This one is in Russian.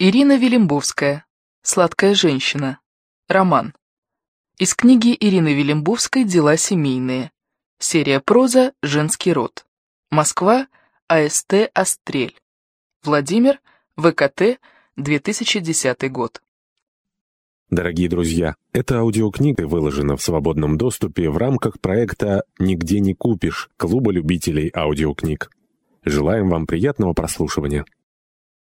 Ирина Велимбовская. Сладкая женщина. Роман. Из книги Ирины Велимбовской «Дела семейные». Серия проза «Женский род». Москва. АСТ «Острель». Владимир. ВКТ. 2010 год. Дорогие друзья, эта аудиокнига выложена в свободном доступе в рамках проекта «Нигде не купишь» Клуба любителей аудиокниг. Желаем вам приятного прослушивания.